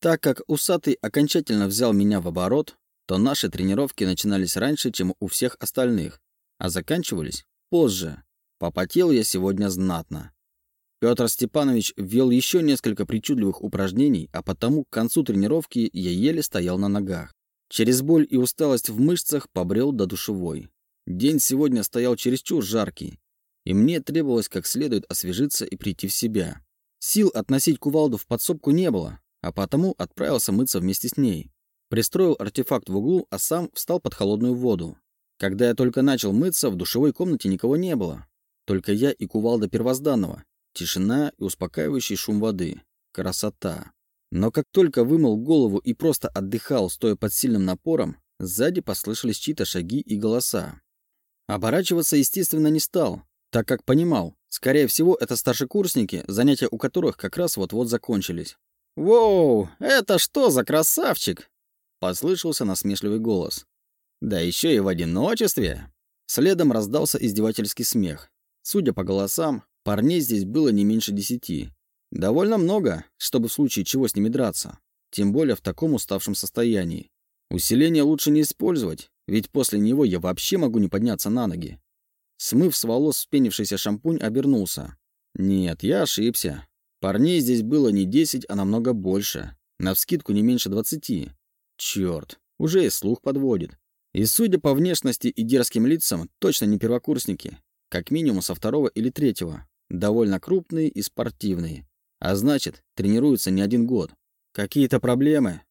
Так как усатый окончательно взял меня в оборот, то наши тренировки начинались раньше, чем у всех остальных, а заканчивались позже. Попотел я сегодня знатно. Петр Степанович ввел еще несколько причудливых упражнений, а потому к концу тренировки я еле стоял на ногах. Через боль и усталость в мышцах побрел до душевой. День сегодня стоял чересчур жаркий, и мне требовалось как следует освежиться и прийти в себя. Сил относить кувалду в подсобку не было, а потому отправился мыться вместе с ней. Пристроил артефакт в углу, а сам встал под холодную воду. Когда я только начал мыться, в душевой комнате никого не было. Только я и кувалда первозданного. Тишина и успокаивающий шум воды. Красота. Но как только вымыл голову и просто отдыхал, стоя под сильным напором, сзади послышались чьи-то шаги и голоса. Оборачиваться, естественно, не стал, так как понимал, скорее всего, это старшекурсники, занятия у которых как раз вот-вот закончились. «Воу, это что за красавчик?» — послышался насмешливый голос. «Да еще и в одиночестве!» Следом раздался издевательский смех. Судя по голосам, парней здесь было не меньше десяти. Довольно много, чтобы в случае чего с ними драться. Тем более в таком уставшем состоянии. Усиление лучше не использовать, ведь после него я вообще могу не подняться на ноги. Смыв с волос вспенившийся шампунь, обернулся. Нет, я ошибся. Парней здесь было не десять, а намного больше. Навскидку не меньше двадцати. Черт, уже и слух подводит. И судя по внешности и дерзким лицам, точно не первокурсники. Как минимум со второго или третьего. Довольно крупные и спортивные. А значит, тренируются не один год. Какие-то проблемы?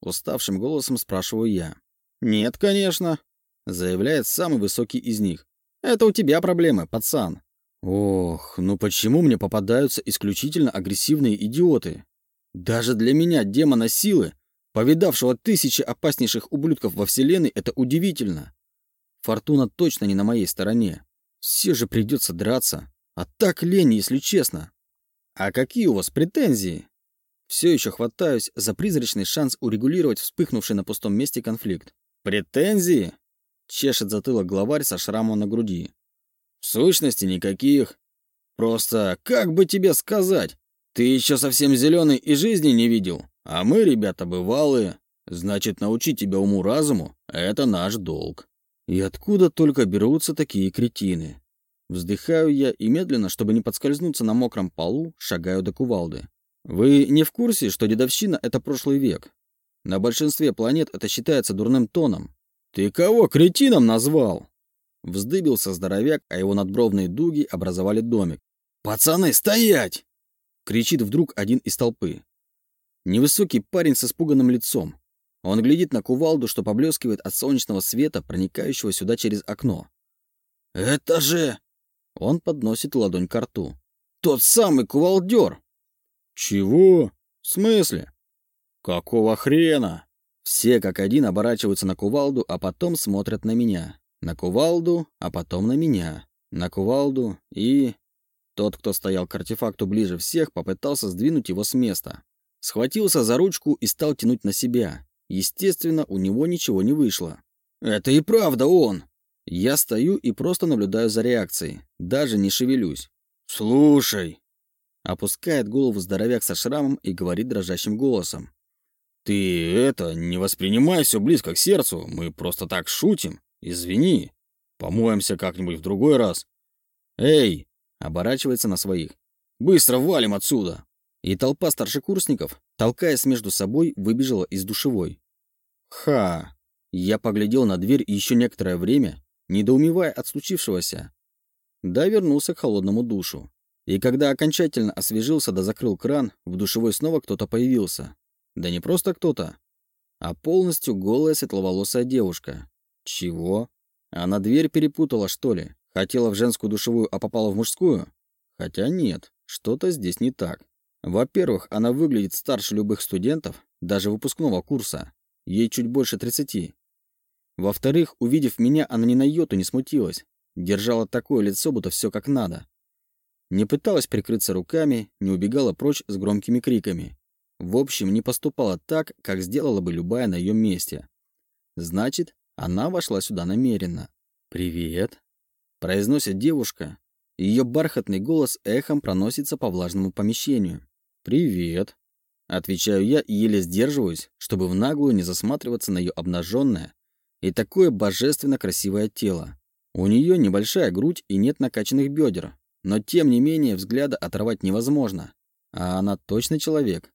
Уставшим голосом спрашиваю я. «Нет, конечно», — заявляет самый высокий из них. «Это у тебя проблемы, пацан». Ох, ну почему мне попадаются исключительно агрессивные идиоты? Даже для меня, демона силы, повидавшего тысячи опаснейших ублюдков во Вселенной, это удивительно. Фортуна точно не на моей стороне. Все же придется драться. А так лень, если честно. А какие у вас претензии? Все еще хватаюсь за призрачный шанс урегулировать вспыхнувший на пустом месте конфликт. «Претензии?» — чешет затылок главарь со шрамом на груди. «В сущности, никаких. Просто, как бы тебе сказать, ты еще совсем зеленый и жизни не видел, а мы, ребята, бывалые. Значит, научить тебя уму-разуму — это наш долг». И откуда только берутся такие кретины? Вздыхаю я и медленно, чтобы не подскользнуться на мокром полу, шагаю до кувалды. Вы не в курсе, что дедовщина — это прошлый век? На большинстве планет это считается дурным тоном. «Ты кого кретином назвал?» Вздыбился здоровяк, а его надбровные дуги образовали домик. «Пацаны, стоять!» Кричит вдруг один из толпы. Невысокий парень с испуганным лицом. Он глядит на кувалду, что поблескивает от солнечного света, проникающего сюда через окно. «Это же...» Он подносит ладонь к рту. «Тот самый кувалдер!» «Чего? В смысле?» «Какого хрена?» Все как один оборачиваются на кувалду, а потом смотрят на меня. На кувалду, а потом на меня. На кувалду и... Тот, кто стоял к артефакту ближе всех, попытался сдвинуть его с места. Схватился за ручку и стал тянуть на себя. Естественно, у него ничего не вышло. «Это и правда он!» Я стою и просто наблюдаю за реакцией. Даже не шевелюсь. «Слушай!» Опускает голову здоровяк со шрамом и говорит дрожащим голосом. «Ты это, не воспринимай все близко к сердцу, мы просто так шутим. Извини. Помоемся как-нибудь в другой раз». «Эй!» — оборачивается на своих. «Быстро валим отсюда!» И толпа старшекурсников, толкаясь между собой, выбежала из душевой. «Ха!» Я поглядел на дверь еще некоторое время, недоумевая от случившегося. Да вернулся к холодному душу. И когда окончательно освежился да закрыл кран, в душевой снова кто-то появился. Да не просто кто-то, а полностью голая светловолосая девушка. Чего? Она дверь перепутала, что ли? Хотела в женскую душевую, а попала в мужскую? Хотя нет, что-то здесь не так. Во-первых, она выглядит старше любых студентов, даже выпускного курса. Ей чуть больше 30. Во-вторых, увидев меня, она ни на йоту не смутилась. Держала такое лицо, будто все как надо. Не пыталась прикрыться руками, не убегала прочь с громкими криками. В общем, не поступала так, как сделала бы любая на ее месте. Значит, она вошла сюда намеренно. «Привет», — произносит девушка. Ее бархатный голос эхом проносится по влажному помещению. «Привет». Отвечаю я и еле сдерживаюсь, чтобы в наглую не засматриваться на ее обнаженное и такое божественно красивое тело. У нее небольшая грудь и нет накачанных бедер, но тем не менее взгляда оторвать невозможно. А она точно человек.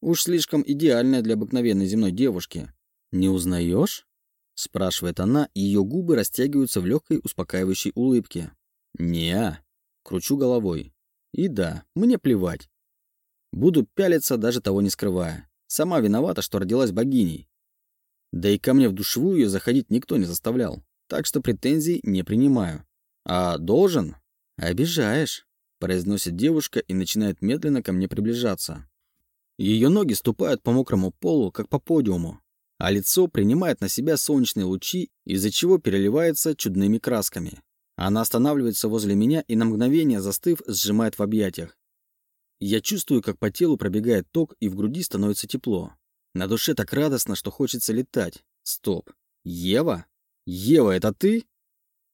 Уж слишком идеальная для обыкновенной земной девушки. «Не узнаешь?» — спрашивает она, и ее губы растягиваются в легкой успокаивающей улыбке. не кручу головой. И да, мне плевать. Буду пялиться, даже того не скрывая. Сама виновата, что родилась богиней. Да и ко мне в душевую ее заходить никто не заставлял, так что претензий не принимаю. А должен? Обижаешь, произносит девушка и начинает медленно ко мне приближаться. Ее ноги ступают по мокрому полу, как по подиуму, а лицо принимает на себя солнечные лучи, из-за чего переливается чудными красками. Она останавливается возле меня и на мгновение, застыв, сжимает в объятиях. Я чувствую, как по телу пробегает ток и в груди становится тепло. На душе так радостно, что хочется летать. Стоп. Ева? Ева, это ты?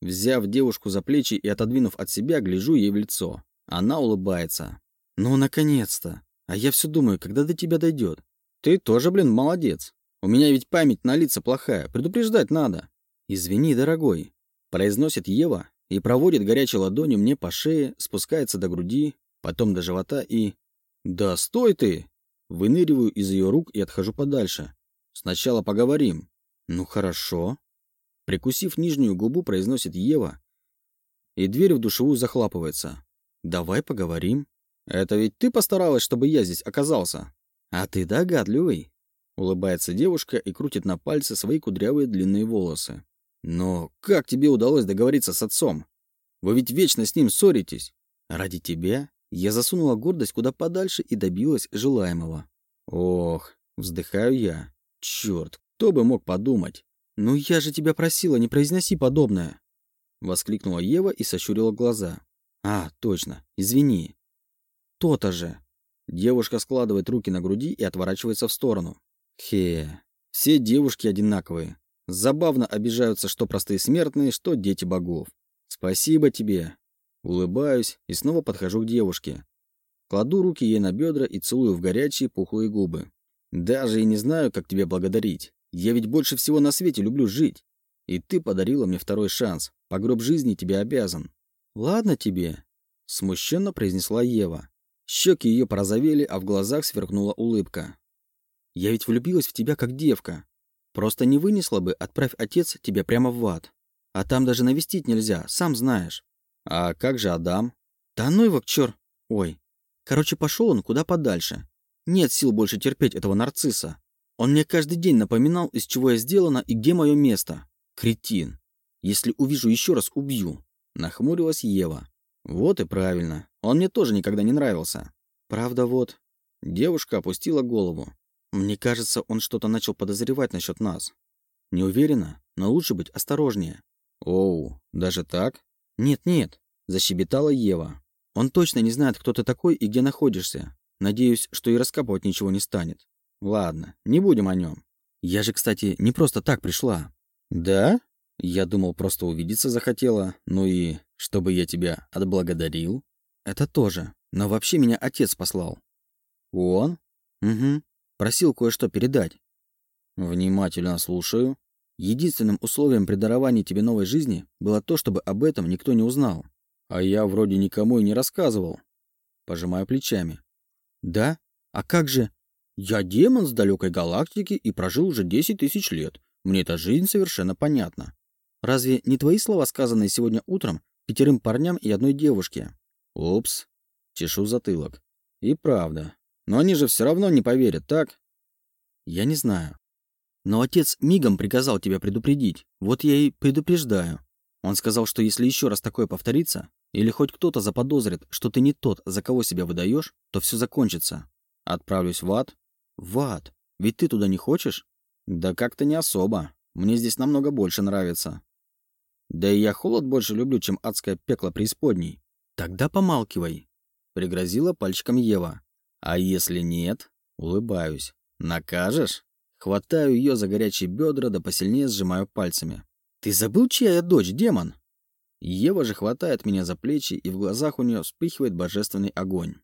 Взяв девушку за плечи и отодвинув от себя, гляжу ей в лицо. Она улыбается. Ну, наконец-то. А я все думаю, когда до тебя дойдет. Ты тоже, блин, молодец. У меня ведь память на лица плохая, предупреждать надо. Извини, дорогой. Произносит Ева и проводит горячей ладонью мне по шее, спускается до груди, потом до живота и... Да стой ты! Выныриваю из ее рук и отхожу подальше. Сначала поговорим. Ну хорошо. Прикусив нижнюю губу, произносит Ева, и дверь в душевую захлапывается. Давай поговорим. Это ведь ты постаралась, чтобы я здесь оказался. А ты догадливый. Улыбается девушка и крутит на пальце свои кудрявые длинные волосы. Но как тебе удалось договориться с отцом? Вы ведь вечно с ним ссоритесь. Ради тебя я засунула гордость куда подальше и добилась желаемого. Ох, вздыхаю я. Черт, кто бы мог подумать? Ну я же тебя просила, не произноси подобное. Воскликнула Ева и сощурила глаза. А, точно, извини. То-то же. Девушка складывает руки на груди и отворачивается в сторону. Хе, все девушки одинаковые. Забавно обижаются что простые смертные, что дети богов. Спасибо тебе, Улыбаюсь и снова подхожу к девушке. Кладу руки ей на бедра и целую в горячие пухлые губы. Даже и не знаю, как тебя благодарить. Я ведь больше всего на свете люблю жить. И ты подарила мне второй шанс. По гроб жизни тебе обязан. Ладно тебе, смущенно произнесла Ева. Щеки ее порозовели, а в глазах сверкнула улыбка. Я ведь влюбилась в тебя как девка. Просто не вынесла бы, отправь отец тебя прямо в ад. А там даже навестить нельзя, сам знаешь. А как же Адам? Да ну его к чёр... Ой. Короче, пошел он куда подальше. Нет сил больше терпеть этого нарцисса. Он мне каждый день напоминал, из чего я сделана и где мое место. Кретин. Если увижу еще раз, убью. Нахмурилась Ева. Вот и правильно. Он мне тоже никогда не нравился. Правда, вот. Девушка опустила голову. Мне кажется, он что-то начал подозревать насчет нас. Не уверена, но лучше быть осторожнее. Оу, даже так? «Нет-нет», — защебетала Ева. «Он точно не знает, кто ты такой и где находишься. Надеюсь, что и раскапывать ничего не станет. Ладно, не будем о нем. Я же, кстати, не просто так пришла». «Да?» Я думал, просто увидеться захотела. Ну и чтобы я тебя отблагодарил. Это тоже. Но вообще меня отец послал. Он? Угу. Просил кое-что передать. Внимательно слушаю. Единственным условием при даровании тебе новой жизни было то, чтобы об этом никто не узнал. А я вроде никому и не рассказывал. Пожимаю плечами. Да? А как же? Я демон с далекой галактики и прожил уже 10 тысяч лет. Мне эта жизнь совершенно понятна. Разве не твои слова, сказанные сегодня утром пятерым парням и одной девушке? Упс. Чешу затылок. И правда. Но они же все равно не поверят, так? Я не знаю. Но отец мигом приказал тебя предупредить. Вот я и предупреждаю. Он сказал, что если еще раз такое повторится, или хоть кто-то заподозрит, что ты не тот, за кого себя выдаешь, то все закончится. Отправлюсь в ад? В ад? Ведь ты туда не хочешь? Да как-то не особо. Мне здесь намного больше нравится. Да и я холод больше люблю, чем адское пекло преисподней. Тогда помалкивай. Пригрозила пальчиком Ева. А если нет? Улыбаюсь. Накажешь? Хватаю ее за горячие бедра, да посильнее сжимаю пальцами. «Ты забыл, чья я дочь, демон?» Ева же хватает меня за плечи, и в глазах у нее вспыхивает божественный огонь.